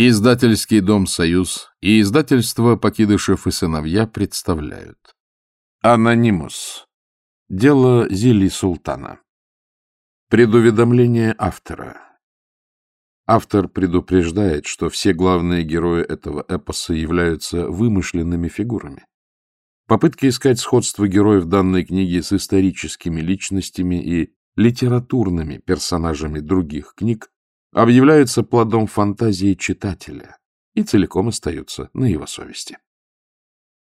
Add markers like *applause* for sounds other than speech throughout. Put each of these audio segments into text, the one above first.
Издательский дом «Союз» и издательство «Покидышев и сыновья» представляют. Анонимус. Дело Зили Султана. Предуведомление автора. Автор предупреждает, что все главные герои этого эпоса являются вымышленными фигурами. Попытки искать сходство героев данной книги с историческими личностями и литературными персонажами других книг объявляются плодом фантазии читателя и целиком остаются на его совести.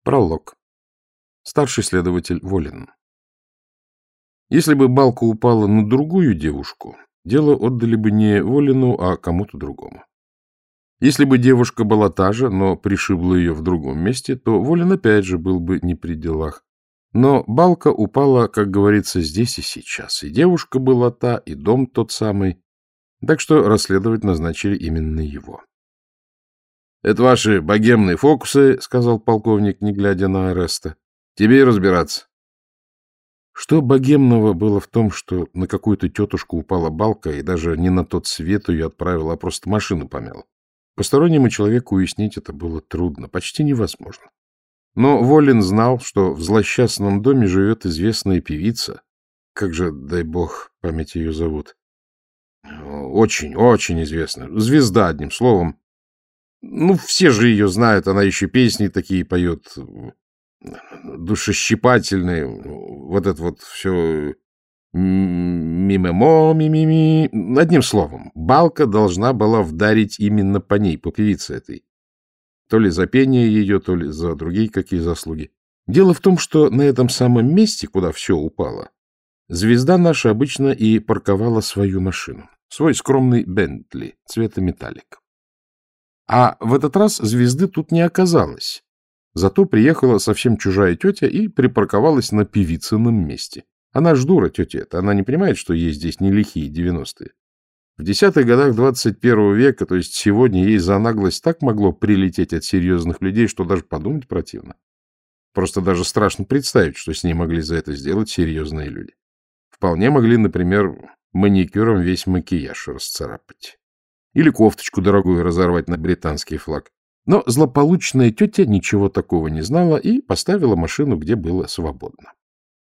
Пролог. Старший следователь Волин. Если бы балка упала на другую девушку, дело отдали бы не Волину, а кому-то другому. Если бы девушка была та же, но пришибла ее в другом месте, то Волин опять же был бы не при делах. Но балка упала, как говорится, здесь и сейчас. И девушка была та, и дом тот самый, так что расследовать назначили именно его. — Это ваши богемные фокусы, — сказал полковник, не глядя на Ареста. — Тебе и разбираться. Что богемного было в том, что на какую-то тетушку упала балка и даже не на тот свет ее отправила, а просто машину помяла? Постороннему человеку уяснить это было трудно, почти невозможно. Но Волин знал, что в злосчастном доме живет известная певица. Как же, дай бог, память ее зовут. Очень, очень известна. Звезда, одним словом. Ну, все же ее знают, она еще песни такие поет, душещипательные. Вот это вот все мимемо, мимими. Одним словом, Балка должна была вдарить именно по ней, по певице этой. То ли за пение ее, то ли за другие какие заслуги. Дело в том, что на этом самом месте, куда все упало, звезда наша обычно и парковала свою машину. Свой скромный Бентли цвета металлик. А в этот раз звезды тут не оказалось. Зато приехала совсем чужая тетя и припарковалась на певицыном месте. Она ж дура, тетя эта, она не понимает, что ей здесь не лихие девяностые. В десятых годах двадцать первого века, то есть сегодня, ей за наглость так могло прилететь от серьезных людей, что даже подумать противно. Просто даже страшно представить, что с ней могли за это сделать серьезные люди. Вполне могли, например, маникюром весь макияж расцарапать. Или кофточку дорогую разорвать на британский флаг. Но злополучная тетя ничего такого не знала и поставила машину, где было свободно.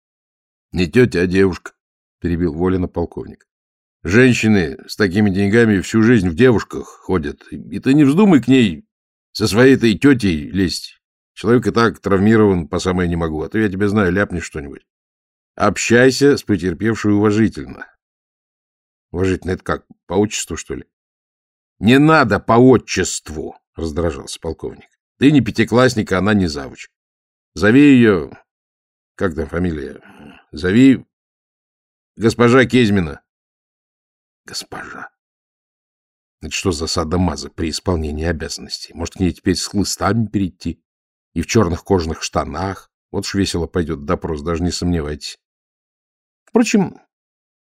— Не тетя, а девушка, — перебил Волина полковник. — Женщины с такими деньгами всю жизнь в девушках ходят, и ты не вздумай к ней со своей-то тетей лезть. Человек и так травмирован по самое не могу, а то я тебя знаю, ляпнешь что-нибудь. Общайся с потерпевшей уважительно, Уважительно это как, по отчеству, что ли? — Не надо по отчеству, — раздражался полковник. — Ты не пятиклассник, а она не завуч. Зови ее... Как там фамилия? Зови... Госпожа Кезьмина. Госпожа. Это что за садомаза при исполнении обязанностей? Может, к ней теперь с хлыстами перейти? И в черных кожаных штанах? Вот ж весело пойдет допрос, даже не сомневайтесь. Впрочем,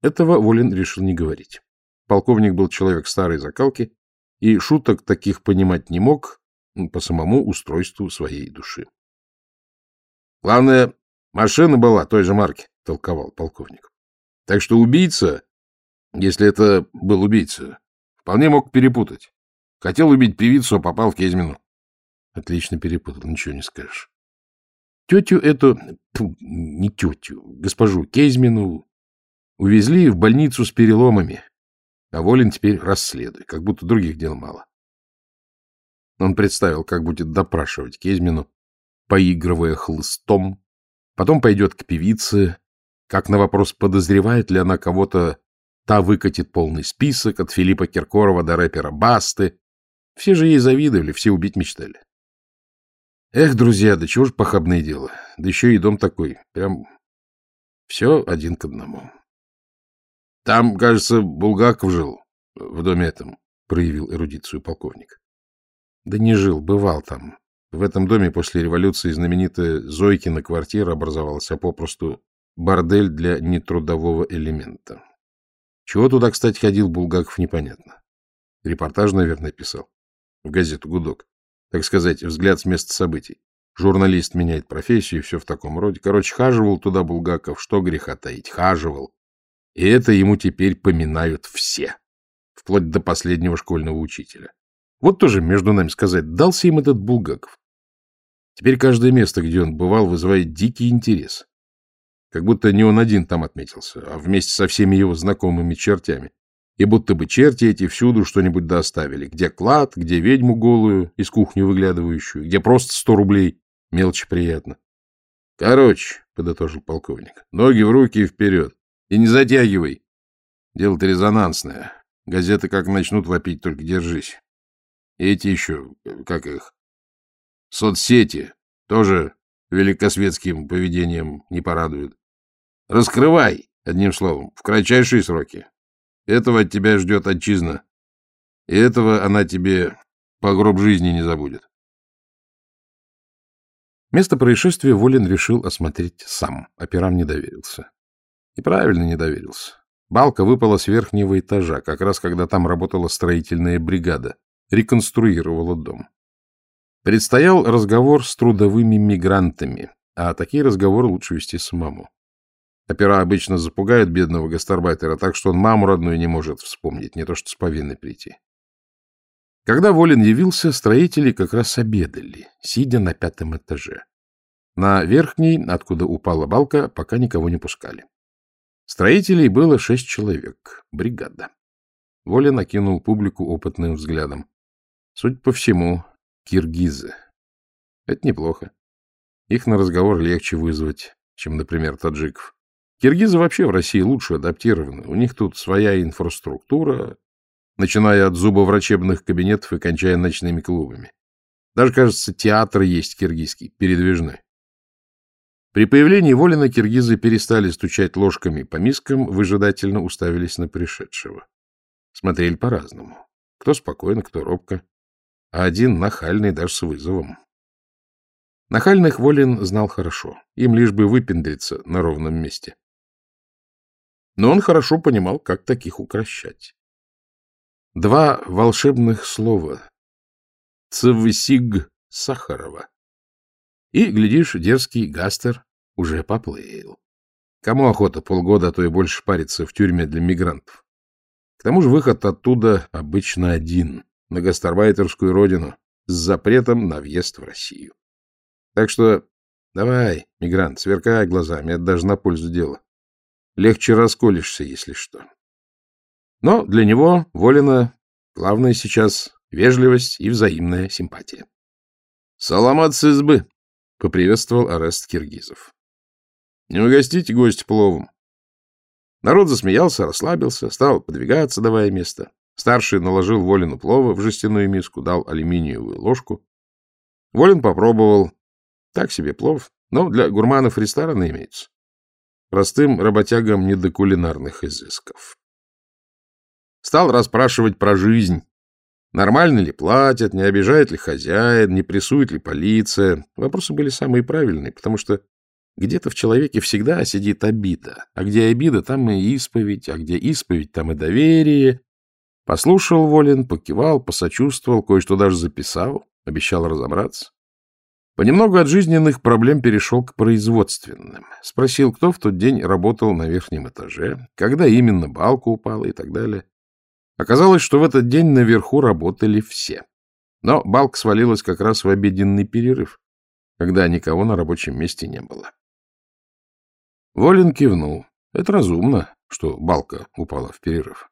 этого Волин решил не говорить. Полковник был человек старой закалки, и шуток таких понимать не мог по самому устройству своей души. — Главное, машина была той же марки, — толковал полковник. — Так что убийца, если это был убийца, вполне мог перепутать. Хотел убить певицу, а попал в Кезьмину. Отлично перепутал, ничего не скажешь. Тетю эту, тьфу, не тетю, госпожу Кезьмину Увезли в больницу с переломами. А Волин теперь расследует, как будто других дел мало. Он представил, как будет допрашивать Кезьмину, поигрывая хлыстом. Потом пойдет к певице, как на вопрос, подозревает ли она кого-то, та выкатит полный список от Филиппа Киркорова до рэпера Басты. Все же ей завидовали, все убить мечтали. Эх, друзья, да чего ж похабное дело. Да еще и дом такой. Прям все один к одному. — Там, кажется, Булгаков жил в доме этом, — проявил эрудицию полковник. — Да не жил, бывал там. В этом доме после революции знаменитая Зойкина квартира образовалась, а попросту бордель для нетрудового элемента. Чего туда, кстати, ходил Булгаков, непонятно. Репортаж, наверное, писал. В газету «Гудок». Так сказать, взгляд с места событий. Журналист меняет профессию, все в таком роде. Короче, хаживал туда Булгаков, что греха таить, хаживал. И это ему теперь поминают все, вплоть до последнего школьного учителя. Вот тоже, между нами сказать, дался им этот Булгаков. Теперь каждое место, где он бывал, вызывает дикий интерес. Как будто не он один там отметился, а вместе со всеми его знакомыми чертями. И будто бы черти эти всюду что-нибудь доставили. Где клад, где ведьму голую, из кухни выглядывающую, где просто сто рублей. Мелочи приятно. — Короче, — подытожил полковник, — ноги в руки и вперед. И не затягивай. Дело-то резонансное. Газеты как начнут вопить, только держись. Эти еще, как их, соцсети, тоже великосветским поведением не порадуют. Раскрывай, одним словом, в кратчайшие сроки. Этого от тебя ждет отчизна. И этого она тебе по гроб жизни не забудет. Место происшествия Волин решил осмотреть сам, операм не доверился. И правильно не доверился. Балка выпала с верхнего этажа, как раз когда там работала строительная бригада, реконструировала дом. Предстоял разговор с трудовыми мигрантами, а такие разговоры лучше вести самому. Опера обычно запугают бедного гастарбайтера так, что он маму родную не может вспомнить, не то что с повинной прийти. Когда Волин явился, строители как раз обедали, сидя на пятом этаже. На верхней, откуда упала балка, пока никого не пускали. Строителей было шесть человек, бригада. Воля накинул публику опытным взглядом. Судя по всему, киргизы. Это неплохо. Их на разговор легче вызвать, чем, например, таджиков. Киргизы вообще в России лучше адаптированы. У них тут своя инфраструктура, начиная от зубоврачебных кабинетов и кончая ночными клубами. Даже, кажется, театр есть киргизский, передвижной. При появлении Волина киргизы перестали стучать ложками по мискам, выжидательно уставились на пришедшего. Смотрели по-разному. Кто спокойно, кто робко. А один нахальный, даже с вызовом. Нахальных Волин знал хорошо. Им лишь бы выпендриться на ровном месте. Но он хорошо понимал, как таких укращать. Два волшебных слова. Цвсиг Сахарова и, глядишь, дерзкий Гастер уже поплыл. Кому охота полгода, а то и больше париться в тюрьме для мигрантов? К тому же выход оттуда обычно один, на гастарбайтерскую родину, с запретом на въезд в Россию. Так что давай, мигрант, сверкай глазами, это даже на пользу дела. Легче расколешься, если что. Но для него, Волина, главное сейчас вежливость и взаимная симпатия. — Саламат с избы! — поприветствовал арест киргизов. — Не угостите гость пловом. Народ засмеялся, расслабился, стал подвигаться, давая место. Старший наложил Волину плова в жестяную миску, дал алюминиевую ложку. Волин попробовал. Так себе плов, но для гурманов ресторана имеется. Простым работягам не до кулинарных изысков. Стал расспрашивать про жизнь, Нормально ли платят, не обижает ли хозяин, не прессует ли полиция. Вопросы были самые правильные, потому что где-то в человеке всегда сидит обида. А где обида, там и исповедь, а где исповедь, там и доверие. Послушал Волин, покивал, посочувствовал, кое-что даже записал, обещал разобраться. Понемногу от жизненных проблем перешел к производственным. Спросил, кто в тот день работал на верхнем этаже, когда именно балка упала и так далее. Оказалось, что в этот день наверху работали все. Но балка свалилась как раз в обеденный перерыв, когда никого на рабочем месте не было. Волин кивнул. Это разумно, что балка упала в перерыв.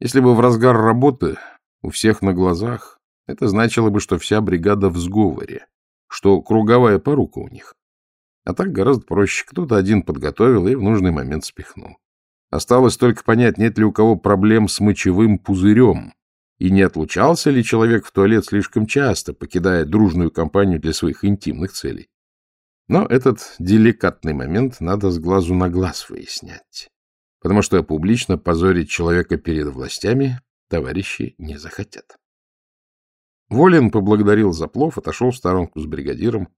Если бы в разгар работы у всех на глазах, это значило бы, что вся бригада в сговоре, что круговая порука у них. А так гораздо проще. Кто-то один подготовил и в нужный момент спихнул. Осталось только понять, нет ли у кого проблем с мочевым пузырем, и не отлучался ли человек в туалет слишком часто, покидая дружную компанию для своих интимных целей. Но этот деликатный момент надо с глазу на глаз выяснять, потому что публично позорить человека перед властями товарищи не захотят. Волин поблагодарил за плов, отошел в сторонку с бригадиром.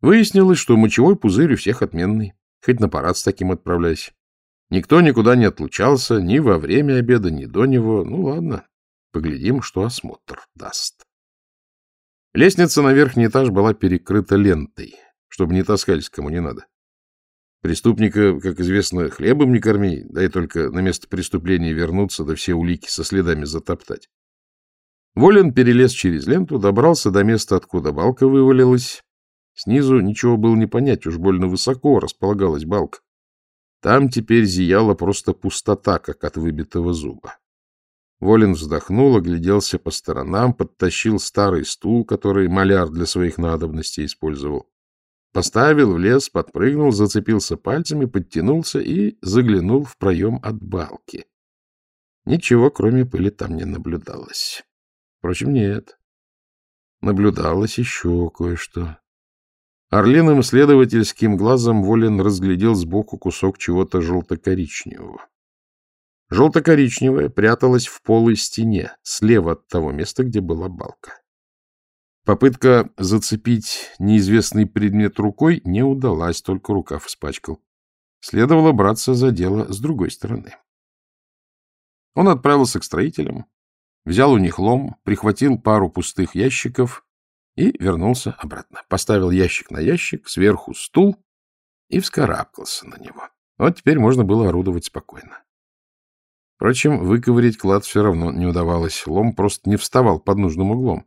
Выяснилось, что мочевой пузырь у всех отменный. Хоть на парад с таким отправляйся. Никто никуда не отлучался ни во время обеда, ни до него. Ну, ладно, поглядим, что осмотр даст. Лестница на верхний этаж была перекрыта лентой, чтобы не таскались кому не надо. Преступника, как известно, хлебом не корми, дай только на место преступления вернуться, да все улики со следами затоптать. Волин перелез через ленту, добрался до места, откуда балка вывалилась. Снизу ничего было не понять, уж больно высоко располагалась балка. Там теперь зияла просто пустота, как от выбитого зуба. Волин вздохнул, огляделся по сторонам, подтащил старый стул, который маляр для своих надобностей использовал. Поставил в лес, подпрыгнул, зацепился пальцами, подтянулся и заглянул в проем от балки. Ничего, кроме пыли, там не наблюдалось. Впрочем, нет. Наблюдалось еще кое-что. Орлиным следовательским глазом Волин разглядел сбоку кусок чего-то желто-коричневого. Желто-коричневое пряталось в полой стене, слева от того места, где была балка. Попытка зацепить неизвестный предмет рукой не удалась, только рукав испачкал. Следовало браться за дело с другой стороны. Он отправился к строителям, взял у них лом, прихватил пару пустых ящиков и вернулся обратно. Поставил ящик на ящик, сверху стул и вскарабкался на него. Вот теперь можно было орудовать спокойно. Впрочем, выковырять клад все равно не удавалось. Лом просто не вставал под нужным углом.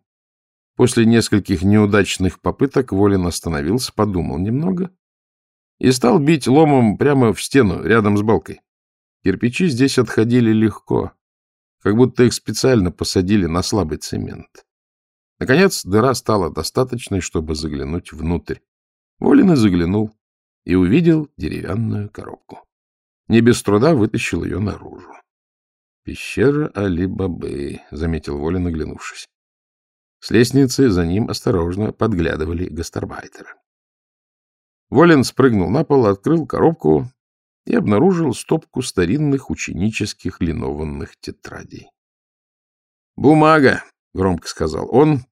После нескольких неудачных попыток Волин остановился, подумал немного и стал бить ломом прямо в стену, рядом с балкой. Кирпичи здесь отходили легко, как будто их специально посадили на слабый цемент. Наконец, дыра стала достаточной, чтобы заглянуть внутрь. Волин и заглянул и увидел деревянную коробку. Не без труда вытащил ее наружу. «Пещера Али-Бабы», — заметил Волин, оглянувшись. С лестницы за ним осторожно подглядывали гастарбайтеры. Волин спрыгнул на пол, открыл коробку и обнаружил стопку старинных ученических линованных тетрадей. «Бумага!» — громко сказал он,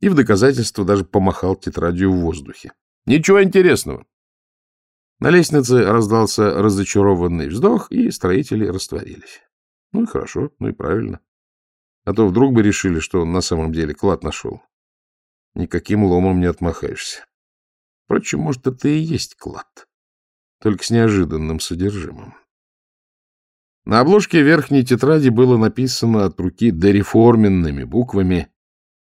и в доказательство даже помахал тетрадью в воздухе. «Ничего интересного!» На лестнице раздался разочарованный вздох, и строители растворились. Ну и хорошо, ну и правильно. А то вдруг бы решили, что он на самом деле клад нашел. Никаким ломом не отмахаешься. Впрочем, может, это и есть клад, только с неожиданным содержимым. На обложке верхней тетради было написано от руки дореформенными буквами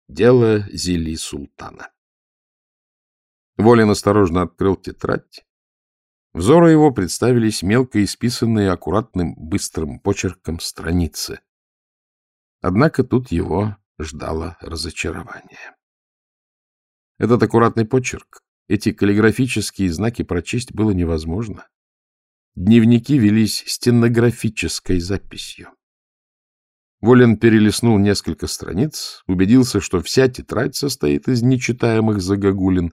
«Дело Зели Султана». Волин осторожно открыл тетрадь. Взору его представились мелко исписанные аккуратным быстрым почерком страницы. Однако тут его ждало разочарование. Этот аккуратный почерк, эти каллиграфические знаки прочесть было невозможно. Дневники велись стенографической записью. Волин перелистнул несколько страниц, убедился, что вся тетрадь состоит из нечитаемых загогулин,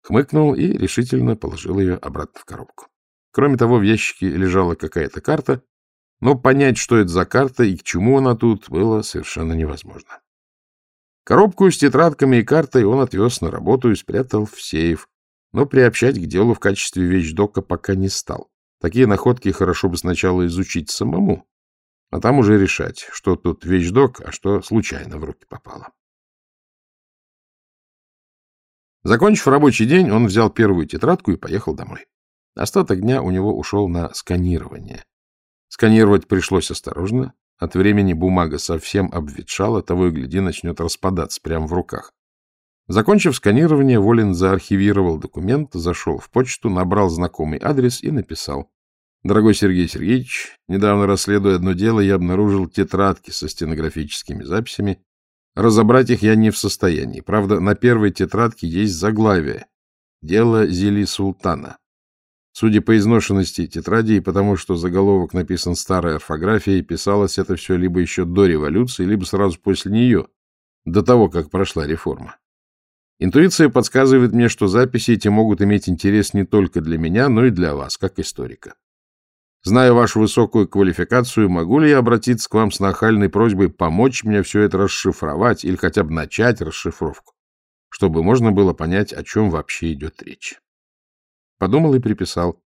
хмыкнул и решительно положил ее обратно в коробку. Кроме того, в ящике лежала какая-то карта, но понять, что это за карта и к чему она тут, было совершенно невозможно. Коробку с тетрадками и картой он отвез на работу и спрятал в сейф, но приобщать к делу в качестве вещдока пока не стал. Такие находки хорошо бы сначала изучить самому, а там уже решать, что тут вещдок, а что случайно в руки попало. Закончив рабочий день, он взял первую тетрадку и поехал домой. Остаток дня у него ушел на сканирование. Сканировать пришлось осторожно. От времени бумага совсем обветшала, того и гляди начнет распадаться прямо в руках. Закончив сканирование, Волин заархивировал документ, зашел в почту, набрал знакомый адрес и написал. «Дорогой Сергей Сергеевич, недавно расследуя одно дело, я обнаружил тетрадки со стенографическими записями. Разобрать их я не в состоянии. Правда, на первой тетрадке есть заглавие. Дело Зели Султана. Судя по изношенности тетради и потому, что заголовок написан старой орфографией, писалось это все либо еще до революции, либо сразу после нее, до того, как прошла реформа. Интуиция подсказывает мне, что записи эти могут иметь интерес не только для меня, но и для вас, как историка. Зная вашу высокую квалификацию, могу ли я обратиться к вам с нахальной просьбой помочь мне все это расшифровать или хотя бы начать расшифровку, чтобы можно было понять, о чем вообще идет речь? Подумал и приписал.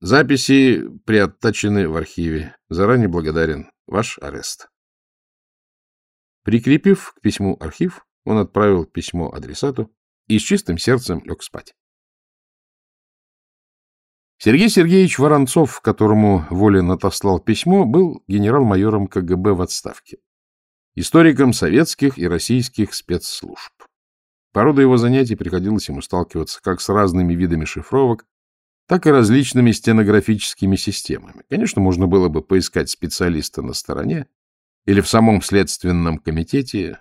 Записи приоттачены в архиве. Заранее благодарен. Ваш арест. Прикрепив к письму архив, он отправил письмо адресату и с чистым сердцем лег спать. Сергей Сергеевич Воронцов, которому Волин отослал письмо, был генерал-майором КГБ в отставке. историком советских и российских спецслужб. По роду его занятий приходилось ему сталкиваться как с разными видами шифровок, так и различными стенографическими системами. Конечно, можно было бы поискать специалиста на стороне или в самом следственном комитете,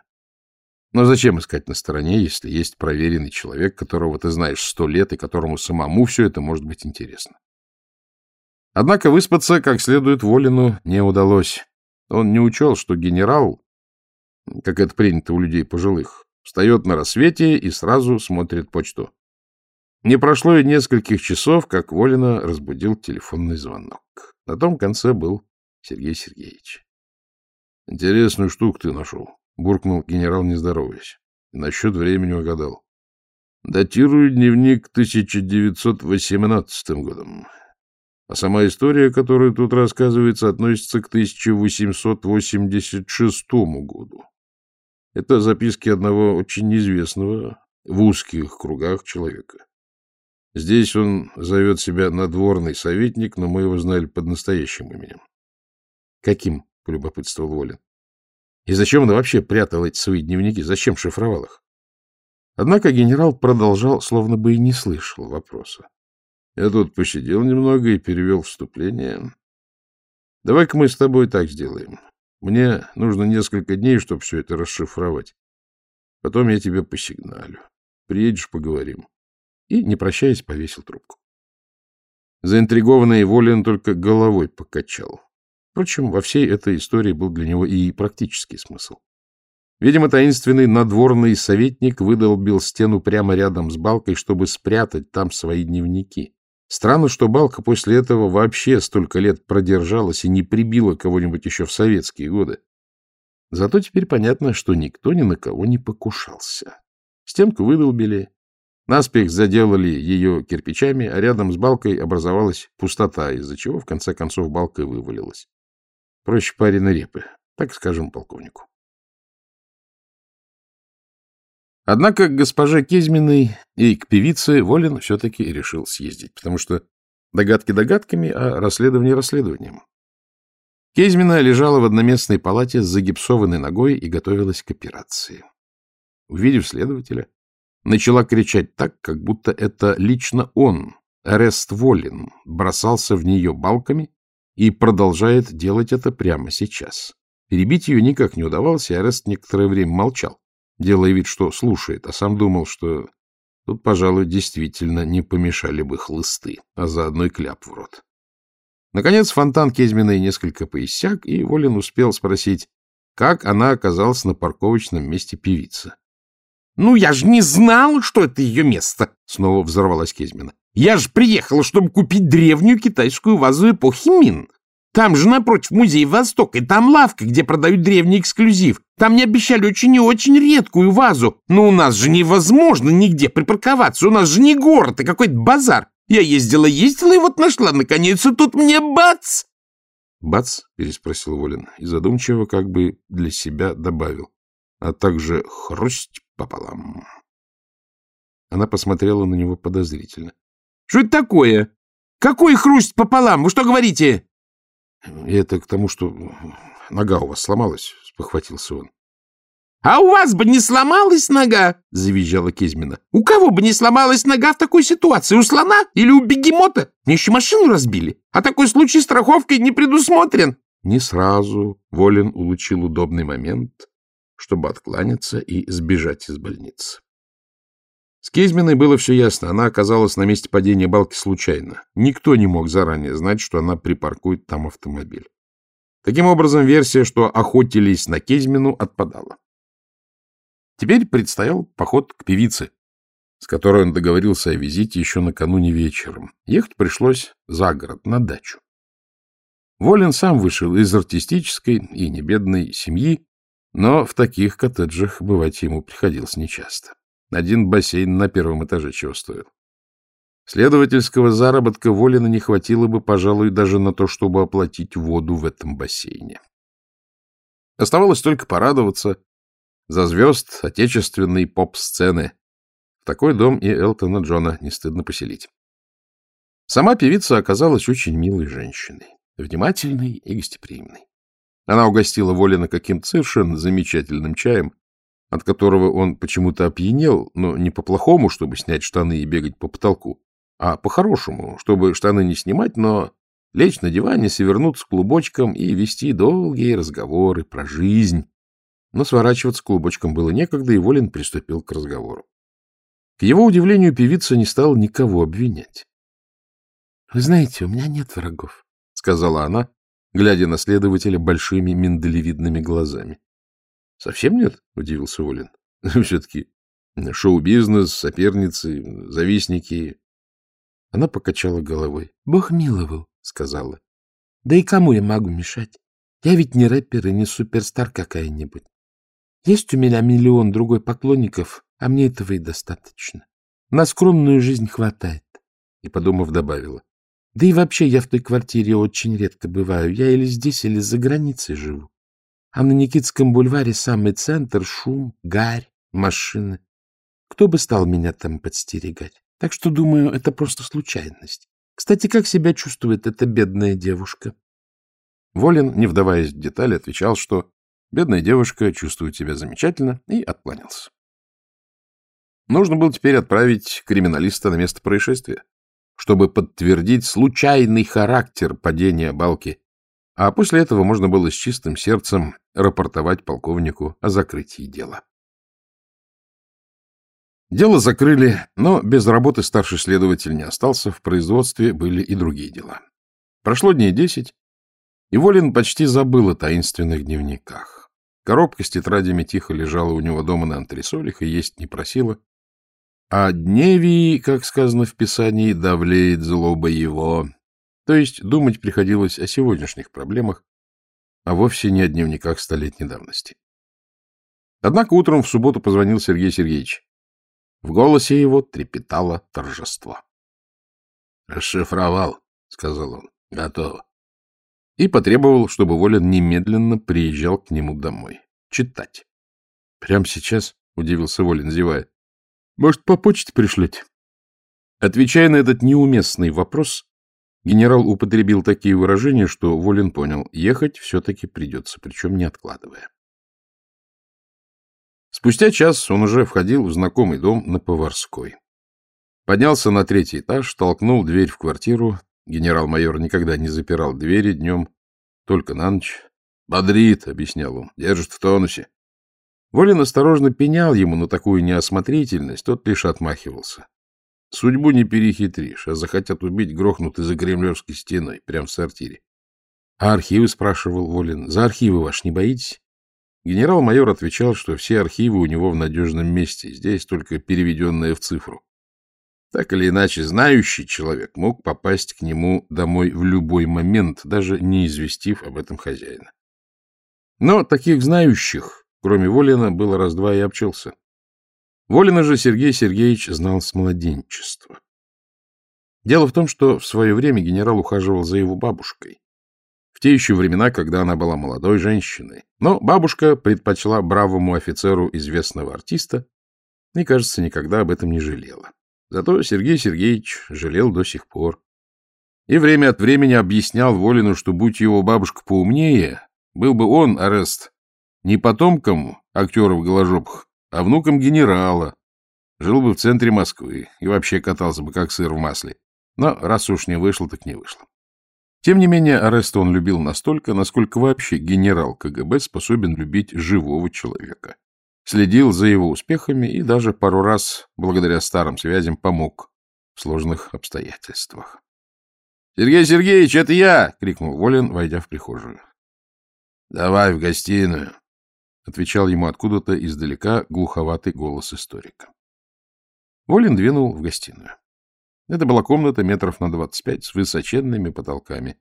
но зачем искать на стороне, если есть проверенный человек, которого ты знаешь сто лет и которому самому все это может быть интересно? Однако выспаться как следует Волину не удалось. Он не учел, что генерал, как это принято у людей пожилых, встает на рассвете и сразу смотрит почту. Не прошло и нескольких часов, как Волина разбудил телефонный звонок. На том конце был Сергей Сергеевич. — Интересную штуку ты нашел, — буркнул генерал, не здороваясь. Насчет времени угадал. Датирую дневник 1918 годом. А сама история, которая тут рассказывается, относится к 1886 году. Это записки одного очень известного в узких кругах человека. Здесь он зовет себя надворный советник, но мы его знали под настоящим именем. — Каким? — полюбопытствовал Волин. — И зачем он вообще прятал эти свои дневники? Зачем шифровал их? Однако генерал продолжал, словно бы и не слышал вопроса. Я тут посидел немного и перевел вступление. Давай-ка мы с тобой так сделаем. Мне нужно несколько дней, чтобы все это расшифровать. Потом я тебе посигналю. Приедешь, поговорим. И, не прощаясь, повесил трубку. Заинтригованный Волин только головой покачал. Впрочем, во всей этой истории был для него и практический смысл. Видимо, таинственный надворный советник выдолбил стену прямо рядом с балкой, чтобы спрятать там свои дневники. Странно, что балка после этого вообще столько лет продержалась и не прибила кого-нибудь еще в советские годы. Зато теперь понятно, что никто ни на кого не покушался. Стенку выдолбили, наспех заделали ее кирпичами, а рядом с балкой образовалась пустота, из-за чего, в конце концов, балка вывалилась. Проще пареной репы, так скажем полковнику. Однако к госпоже Кезьминой и к певице Волин все-таки решил съездить, потому что догадки догадками, а расследование расследованием. Кезьмина лежала в одноместной палате с загипсованной ногой и готовилась к операции. Увидев следователя, начала кричать так, как будто это лично он, Эрест Волин, бросался в нее балками и продолжает делать это прямо сейчас. Перебить ее никак не удавалось, и Эрест некоторое время молчал делая вид, что слушает, а сам думал, что тут, пожалуй, действительно не помешали бы хлысты, а заодно и кляп в рот. Наконец фонтан Кезьминой несколько поиссяк, и Волин успел спросить, как она оказалась на парковочном месте певицы. — Ну, я же не знал, что это ее место! — снова взорвалась Кезьмина. — Я же приехала, чтобы купить древнюю китайскую вазу эпохи Мин. Там же напротив музей Восток, и там лавка, где продают древний эксклюзив. Там мне обещали очень и очень редкую вазу. Но у нас же невозможно нигде припарковаться. У нас же не город, а какой-то базар. Я ездила, ездила и вот нашла, наконец, и тут мне бац!» «Бац?» — переспросил Волин и задумчиво как бы для себя добавил. «А также хрусть пополам». Она посмотрела на него подозрительно. «Что это такое? Какой хруст пополам? Вы что говорите?» Это к тому, что нога у вас сломалась, — спохватился он. — А у вас бы не сломалась нога, — завизжала Кезьмина. — У кого бы не сломалась нога в такой ситуации? У слона или у бегемота? Мне еще машину разбили, а такой случай страховкой не предусмотрен. Не сразу Волин улучил удобный момент, чтобы откланяться и сбежать из больницы. С Кезьминой было все ясно. Она оказалась на месте падения балки случайно. Никто не мог заранее знать, что она припаркует там автомобиль. Таким образом, версия, что охотились на Кезьмину, отпадала. Теперь предстоял поход к певице, с которой он договорился о визите еще накануне вечером. Ехать пришлось за город, на дачу. Волин сам вышел из артистической и небедной семьи, но в таких коттеджах бывать ему приходилось нечасто. Один бассейн на первом этаже чего стоил. Следовательского заработка Волина не хватило бы, пожалуй, даже на то, чтобы оплатить воду в этом бассейне. Оставалось только порадоваться за звезд отечественной поп-сцены. В такой дом и Элтона Джона не стыдно поселить. Сама певица оказалась очень милой женщиной, внимательной и гостеприимной. Она угостила Волина каким-то совершенно замечательным чаем, от которого он почему-то опьянел, но не по-плохому, чтобы снять штаны и бегать по потолку, а по-хорошему, чтобы штаны не снимать, но лечь на диване, свернуться клубочком и вести долгие разговоры про жизнь. Но сворачиваться клубочком было некогда, и Волин приступил к разговору. К его удивлению, певица не стала никого обвинять. — Вы знаете, у меня нет врагов, — сказала она, глядя на следователя большими миндалевидными глазами. — Совсем нет? — удивился Волин. *laughs* — Все-таки шоу-бизнес, соперницы, завистники. Она покачала головой. — Бог миловал, — сказала. — Да и кому я могу мешать? Я ведь не рэпер и не суперстар какая-нибудь. Есть у меня миллион другой поклонников, а мне этого и достаточно. На скромную жизнь хватает. И, подумав, добавила. Да и вообще я в той квартире очень редко бываю. Я или здесь, или за границей живу. А на Никитском бульваре самый центр, шум, гарь, машины. Кто бы стал меня там подстерегать? Так что, думаю, это просто случайность. Кстати, как себя чувствует эта бедная девушка? Волин, не вдаваясь в детали, отвечал, что бедная девушка чувствует себя замечательно, и откланялся. Нужно было теперь отправить криминалиста на место происшествия чтобы подтвердить случайный характер падения балки, а после этого можно было с чистым сердцем рапортовать полковнику о закрытии дела. Дело закрыли, но без работы старший следователь не остался, в производстве были и другие дела. Прошло дней десять, и Волин почти забыл о таинственных дневниках. Коробка с тетрадями тихо лежала у него дома на антресолях и есть не просила, а Дневий, как сказано в Писании, давлеет злоба его. То есть думать приходилось о сегодняшних проблемах, а вовсе не о дневниках столетней давности. Однако утром в субботу позвонил Сергей Сергеевич. В голосе его трепетало торжество. — Расшифровал, — сказал он. — Готово. И потребовал, чтобы Волин немедленно приезжал к нему домой. Читать. — Прямо сейчас? — удивился Волин, зевая. Может, по почте пришлете? Отвечая на этот неуместный вопрос, генерал употребил такие выражения, что Волин понял, ехать все-таки придется, причем не откладывая. Спустя час он уже входил в знакомый дом на Поварской. Поднялся на третий этаж, толкнул дверь в квартиру. Генерал-майор никогда не запирал двери днем, только на ночь. «Бодрит», — объяснял он, — «держит в тонусе. Волин осторожно пенял ему на такую неосмотрительность, тот лишь отмахивался. Судьбу не перехитришь, а захотят убить, грохнут из-за кремлевской стеной, прямо в сортире. — А архивы, — спрашивал Волин, — за архивы ваш не боитесь? Генерал-майор отвечал, что все архивы у него в надежном месте, здесь только переведенные в цифру. Так или иначе, знающий человек мог попасть к нему домой в любой момент, даже не известив об этом хозяина. Но таких знающих Кроме Волина, было раз-два и обчелся. Волина же Сергей Сергеевич знал с младенчества. Дело в том, что в свое время генерал ухаживал за его бабушкой. В те еще времена, когда она была молодой женщиной. Но бабушка предпочла бравому офицеру известного артиста и, кажется, никогда об этом не жалела. Зато Сергей Сергеевич жалел до сих пор. И время от времени объяснял Волину, что, будь его бабушка поумнее, был бы он, арест, не потомком актеров голожопых, а внуком генерала. Жил бы в центре Москвы и вообще катался бы как сыр в масле. Но раз уж не вышло, так не вышло. Тем не менее, Ареста он любил настолько, насколько вообще генерал КГБ способен любить живого человека. Следил за его успехами и даже пару раз, благодаря старым связям, помог в сложных обстоятельствах. — Сергей Сергеевич, это я! — крикнул Волин, войдя в прихожую. — Давай в гостиную. — отвечал ему откуда-то издалека глуховатый голос историка. Волин двинул в гостиную. Это была комната метров на двадцать пять с высоченными потолками.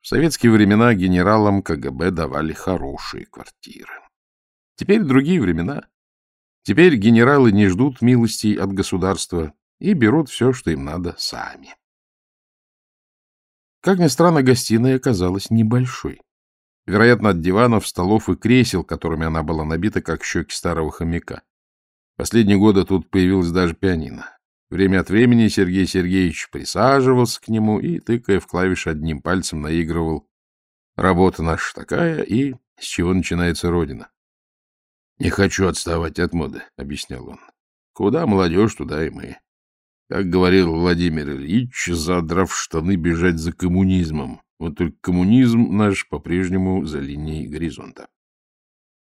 В советские времена генералам КГБ давали хорошие квартиры. Теперь другие времена. Теперь генералы не ждут милостей от государства и берут все, что им надо, сами. Как ни странно, гостиная оказалась небольшой. Вероятно, от диванов, столов и кресел, которыми она была набита, как щеки старого хомяка. Последние годы тут появилась даже пианино. Время от времени Сергей Сергеевич присаживался к нему и, тыкая в клавиши одним пальцем, наигрывал Работа наша такая, и с чего начинается Родина. — Не хочу отставать от моды, — объяснял он. — Куда молодежь, туда и мы. Как говорил Владимир Ильич, задрав штаны, бежать за коммунизмом. Вот только коммунизм наш по-прежнему за линией горизонта.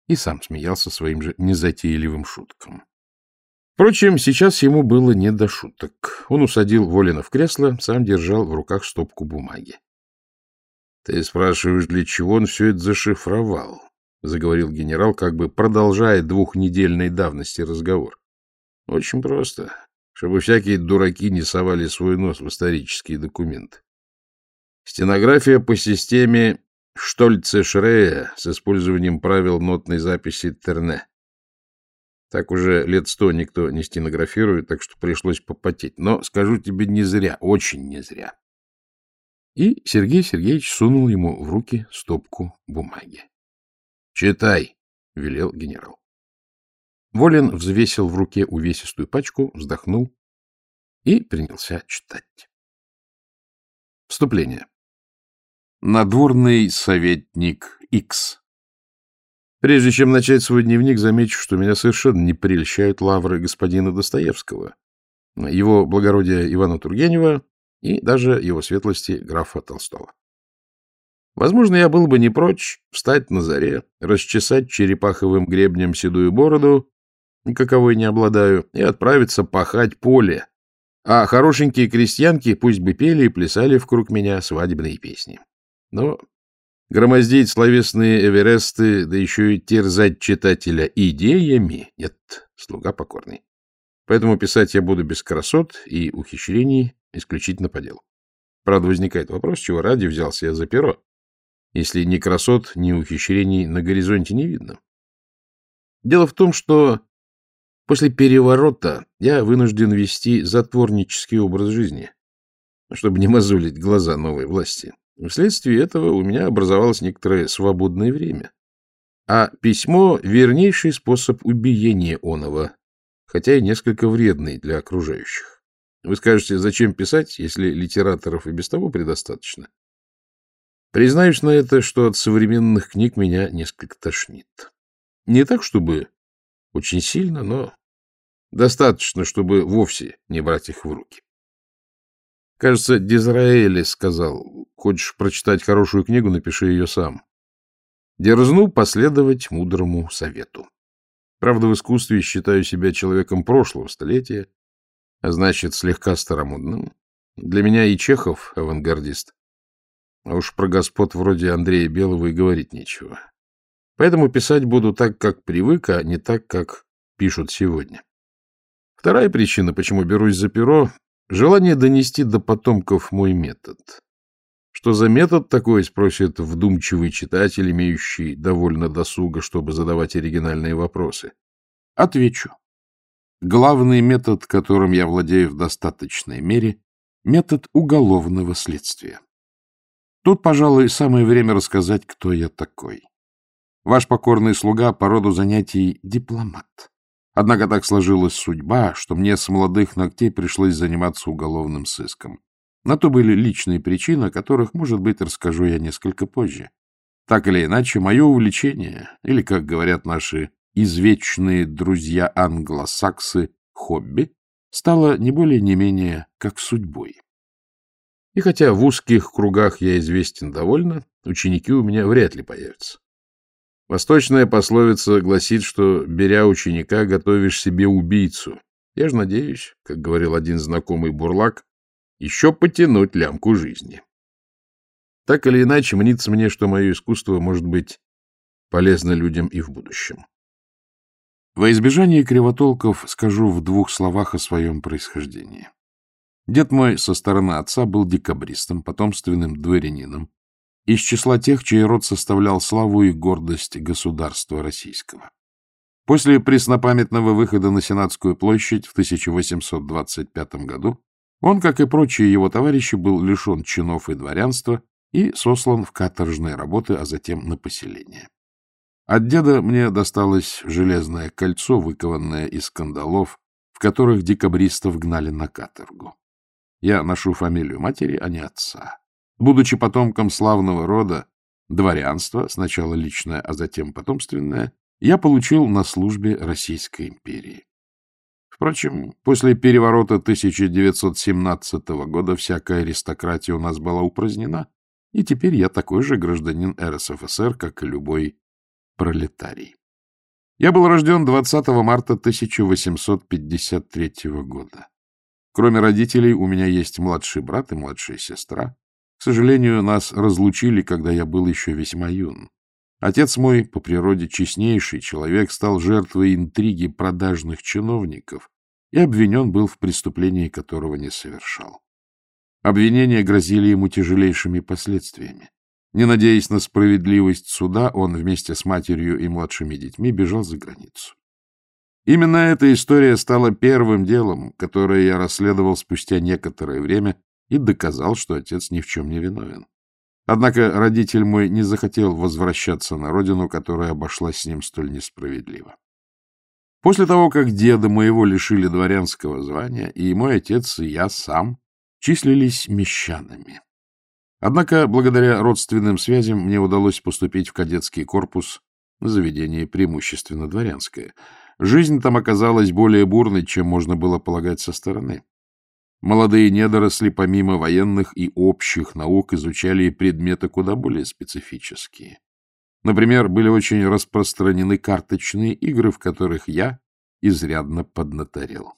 И сам смеялся своим же незатейливым шуткам. Впрочем, сейчас ему было не до шуток. Он усадил Волина в кресло, сам держал в руках стопку бумаги. — Ты спрашиваешь, для чего он все это зашифровал? — заговорил генерал, как бы продолжая двухнедельной давности разговор. — Очень просто. Чтобы всякие дураки не совали свой нос в исторические документы. Стенография по системе Штольце-Шрея с использованием правил нотной записи Терне. Так уже лет сто никто не стенографирует, так что пришлось попотеть. Но скажу тебе не зря, очень не зря. И Сергей Сергеевич сунул ему в руки стопку бумаги. — Читай, — велел генерал. Волин взвесил в руке увесистую пачку, вздохнул и принялся читать. Вступление. Надворный советник X. Прежде чем начать свой дневник, замечу, что меня совершенно не прельщают лавры господина Достоевского, его благородия Ивана Тургенева и даже его светлости графа Толстого. Возможно, я был бы не прочь встать на заре, расчесать черепаховым гребнем седую бороду, каковой не обладаю, и отправиться пахать поле, а хорошенькие крестьянки пусть бы пели и плясали вокруг меня свадебные песни. Но Громоздить словесные эвересты, да еще и терзать читателя идеями — нет, слуга покорный. Поэтому писать я буду без красот и ухищрений исключительно по делу. Правда, возникает вопрос, чего ради взялся я за перо, если ни красот, ни ухищрений на горизонте не видно. Дело в том, что после переворота я вынужден вести затворнический образ жизни, чтобы не мозолить глаза новой власти. Вследствие этого у меня образовалось некоторое свободное время. А письмо — вернейший способ убиения оного, хотя и несколько вредный для окружающих. Вы скажете, зачем писать, если литераторов и без того предостаточно? Признаюсь на это, что от современных книг меня несколько тошнит. Не так, чтобы очень сильно, но достаточно, чтобы вовсе не брать их в руки. Кажется, Дизраэли сказал, хочешь прочитать хорошую книгу, напиши ее сам. Дерзну последовать мудрому совету. Правда, в искусстве считаю себя человеком прошлого столетия, а значит, слегка старомодным. Для меня и Чехов — авангардист. А уж про господ вроде Андрея Белого и говорить нечего. Поэтому писать буду так, как привык, а не так, как пишут сегодня. Вторая причина, почему берусь за перо, Желание донести до потомков мой метод. Что за метод такой, спросит вдумчивый читатель, имеющий довольно досуга, чтобы задавать оригинальные вопросы. Отвечу. Главный метод, которым я владею в достаточной мере, метод уголовного следствия. Тут, пожалуй, самое время рассказать, кто я такой. Ваш покорный слуга по роду занятий дипломат. Однако так сложилась судьба, что мне с молодых ногтей пришлось заниматься уголовным сыском. На то были личные причины, о которых, может быть, расскажу я несколько позже. Так или иначе, мое увлечение, или, как говорят наши извечные друзья-англосаксы, хобби, стало не более не менее как судьбой. И хотя в узких кругах я известен довольно, ученики у меня вряд ли появятся. Восточная пословица гласит, что, беря ученика, готовишь себе убийцу. Я же надеюсь, как говорил один знакомый бурлак, еще потянуть лямку жизни. Так или иначе, мнится мне, что мое искусство может быть полезно людям и в будущем. Во избежание кривотолков скажу в двух словах о своем происхождении. Дед мой со стороны отца был декабристом, потомственным дворянином, из числа тех, чей род составлял славу и гордость государства российского. После преснопамятного выхода на Сенатскую площадь в 1825 году он, как и прочие его товарищи, был лишен чинов и дворянства и сослан в каторжные работы, а затем на поселение. От деда мне досталось железное кольцо, выкованное из кандалов, в которых декабристов гнали на каторгу. Я ношу фамилию матери, а не отца. Будучи потомком славного рода, Дворянство, сначала личное, а затем потомственное, я получил на службе Российской империи. Впрочем, после переворота 1917 года всякая аристократия у нас была упразднена, и теперь я такой же гражданин РСФСР, как и любой пролетарий. Я был рожден 20 марта 1853 года. Кроме родителей, у меня есть младший брат и младшая сестра. К сожалению, нас разлучили, когда я был еще весьма юн. Отец мой, по природе честнейший человек, стал жертвой интриги продажных чиновников и обвинен был в преступлении, которого не совершал. Обвинения грозили ему тяжелейшими последствиями. Не надеясь на справедливость суда, он вместе с матерью и младшими детьми бежал за границу. Именно эта история стала первым делом, которое я расследовал спустя некоторое время и доказал, что отец ни в чем не виновен. Однако родитель мой не захотел возвращаться на родину, которая обошлась с ним столь несправедливо. После того, как деда моего лишили дворянского звания, и мой отец, и я сам числились мещанами. Однако, благодаря родственным связям, мне удалось поступить в кадетский корпус, заведение преимущественно дворянское. Жизнь там оказалась более бурной, чем можно было полагать со стороны. Молодые недоросли, помимо военных и общих наук, изучали предметы куда более специфические. Например, были очень распространены карточные игры, в которых я изрядно поднаторел.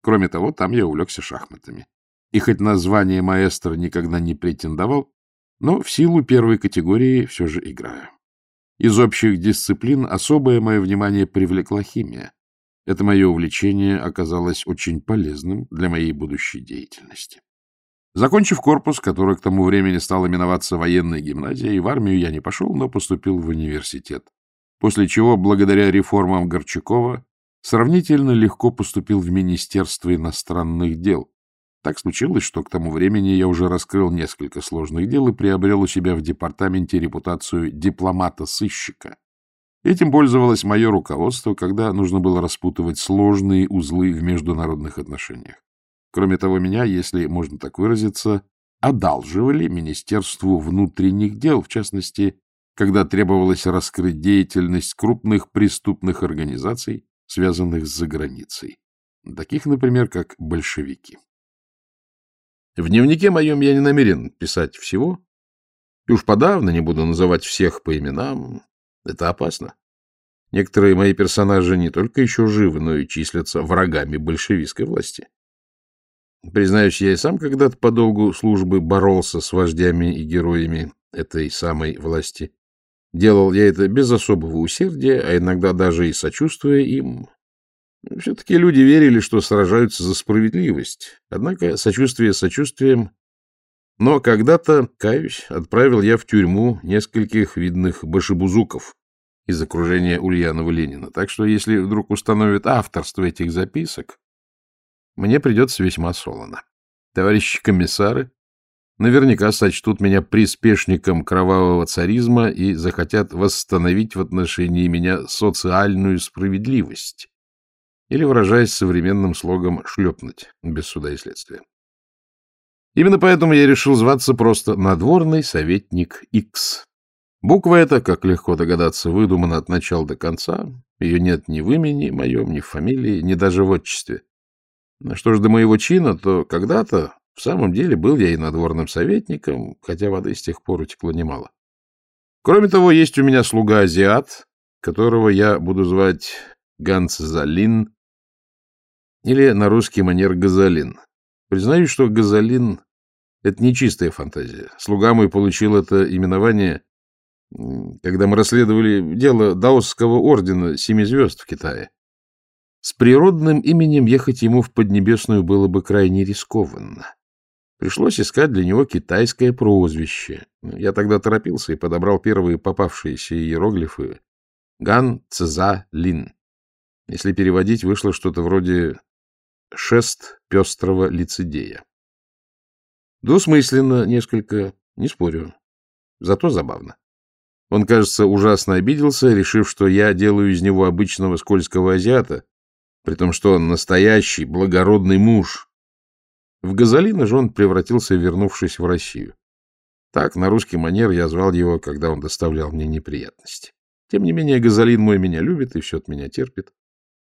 Кроме того, там я увлекся шахматами и хоть название маэстро никогда не претендовал, но в силу первой категории все же играю. Из общих дисциплин особое мое внимание привлекла химия. Это мое увлечение оказалось очень полезным для моей будущей деятельности. Закончив корпус, который к тому времени стал именоваться военной гимназией, в армию я не пошел, но поступил в университет. После чего, благодаря реформам Горчакова, сравнительно легко поступил в Министерство иностранных дел, так случилось, что к тому времени я уже раскрыл несколько сложных дел и приобрел у себя в департаменте репутацию дипломата-сыщика. Этим пользовалось мое руководство, когда нужно было распутывать сложные узлы в международных отношениях. Кроме того, меня, если можно так выразиться, одалживали Министерству внутренних дел, в частности, когда требовалось раскрыть деятельность крупных преступных организаций, связанных с заграницей, таких, например, как большевики. В дневнике моем я не намерен писать всего, и уж подавно не буду называть всех по именам. Это опасно. Некоторые мои персонажи не только еще живы, но и числятся врагами большевистской власти. Признаюсь, я и сам когда-то по долгу службы боролся с вождями и героями этой самой власти. Делал я это без особого усердия, а иногда даже и сочувствуя им, все-таки люди верили, что сражаются за справедливость. Однако сочувствие сочувствием. Но когда-то, каюсь, отправил я в тюрьму нескольких видных башебузуков из окружения Ульянова Ленина. Так что, если вдруг установят авторство этих записок, мне придется весьма солоно. Товарищи комиссары наверняка сочтут меня приспешником кровавого царизма и захотят восстановить в отношении меня социальную справедливость или, выражаясь современным слогом, шлепнуть без суда и следствия. Именно поэтому я решил зваться просто «Надворный советник X». Буква эта, как легко догадаться, выдумана от начала до конца. Ее нет ни в имени моем, ни в фамилии, ни даже в отчестве. Что ж до моего чина, то когда-то в самом деле был я и надворным советником, хотя воды с тех пор утекло немало. Кроме того, есть у меня слуга-азиат, которого я буду звать Ганцзалин или на русский манер газолин. Признаюсь, что газолин — это не чистая фантазия. Слуга мой получил это именование, когда мы расследовали дело Даосского ордена Семи звезд в Китае. С природным именем ехать ему в Поднебесную было бы крайне рискованно. Пришлось искать для него китайское прозвище. Я тогда торопился и подобрал первые попавшиеся иероглифы. Ган Цза Лин. Если переводить, вышло что-то вроде Шест пестрого лицедея. Двусмысленно несколько, не спорю, зато забавно. Он, кажется, ужасно обиделся, решив, что я делаю из него обычного скользкого азиата, при том, что он настоящий, благородный муж. В Газолина же он превратился, вернувшись в Россию. Так, на русский манер я звал его, когда он доставлял мне неприятности. Тем не менее, Газолин мой меня любит и все от меня терпит.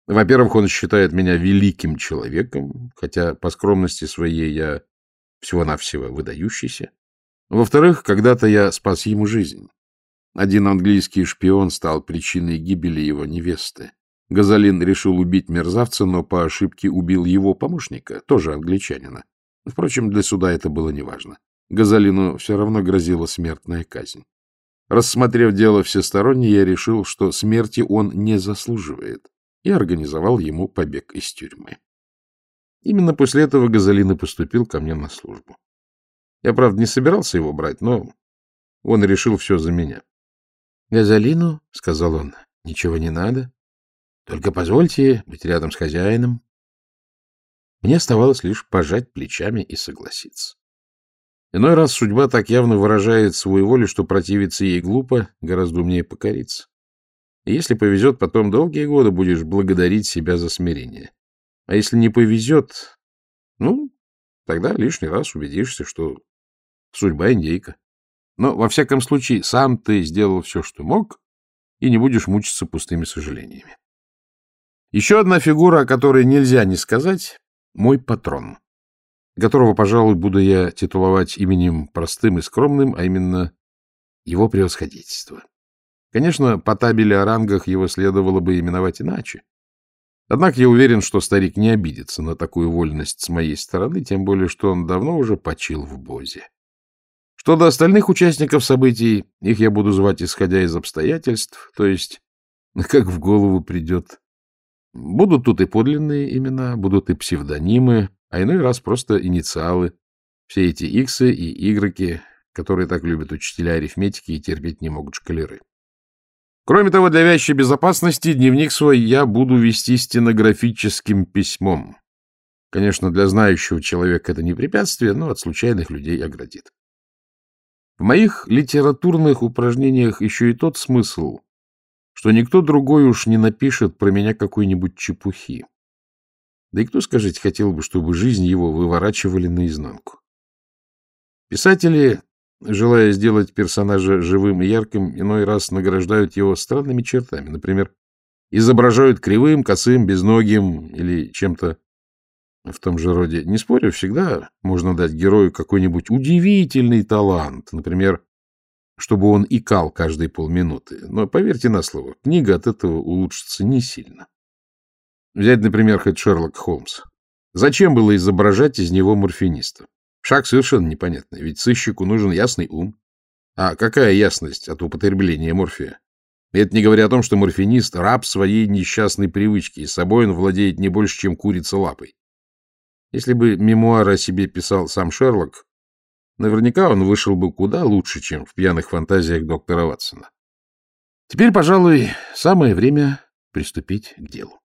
Во-первых, он считает меня великим человеком, хотя по скромности своей я всего-навсего выдающийся. Во-вторых, когда-то я спас ему жизнь. Один английский шпион стал причиной гибели его невесты. Газолин решил убить мерзавца, но по ошибке убил его помощника, тоже англичанина. Впрочем, для суда это было неважно. Газолину все равно грозила смертная казнь. Рассмотрев дело всесторонне, я решил, что смерти он не заслуживает, и организовал ему побег из тюрьмы. Именно после этого Газолин и поступил ко мне на службу. Я, правда, не собирался его брать, но он решил все за меня. — Газолину, — сказал он, — ничего не надо. Только позвольте быть рядом с хозяином. Мне оставалось лишь пожать плечами и согласиться. Иной раз судьба так явно выражает свою волю, что противиться ей глупо, гораздо умнее покориться. И если повезет, потом долгие годы будешь благодарить себя за смирение. А если не повезет, ну, тогда лишний раз убедишься, что судьба индейка. Но, во всяком случае, сам ты сделал все, что мог, и не будешь мучиться пустыми сожалениями. Еще одна фигура, о которой нельзя не сказать — мой патрон которого, пожалуй, буду я титуловать именем простым и скромным, а именно его превосходительство. Конечно, по табели о рангах его следовало бы именовать иначе. Однако я уверен, что старик не обидится на такую вольность с моей стороны, тем более, что он давно уже почил в Бозе. Что до остальных участников событий, их я буду звать исходя из обстоятельств, то есть *laughs* как в голову придет. Будут тут и подлинные имена, будут и псевдонимы, а иной раз просто инициалы. Все эти иксы и игроки, которые так любят учителя арифметики и терпеть не могут шкалеры. Кроме того, для вящей безопасности дневник свой я буду вести стенографическим письмом. Конечно, для знающего человека это не препятствие, но от случайных людей оградит. В моих литературных упражнениях еще и тот смысл, что никто другой уж не напишет про меня какой-нибудь чепухи. Да и кто, скажите, хотел бы, чтобы жизнь его выворачивали наизнанку? Писатели, желая сделать персонажа живым и ярким, иной раз награждают его странными чертами. Например, изображают кривым, косым, безногим или чем-то в том же роде. Не спорю, всегда можно дать герою какой-нибудь удивительный талант. Например, чтобы он икал каждые полминуты. Но поверьте на слово, книга от этого улучшится не сильно. Взять, например, хоть Шерлок Холмс. Зачем было изображать из него морфиниста? Шаг совершенно непонятный, ведь сыщику нужен ясный ум. А какая ясность от употребления морфия? И это не говоря о том, что морфинист — раб своей несчастной привычки, и собой он владеет не больше, чем курица лапой. Если бы мемуары о себе писал сам Шерлок, наверняка он вышел бы куда лучше, чем в пьяных фантазиях доктора Ватсона. Теперь, пожалуй, самое время приступить к делу.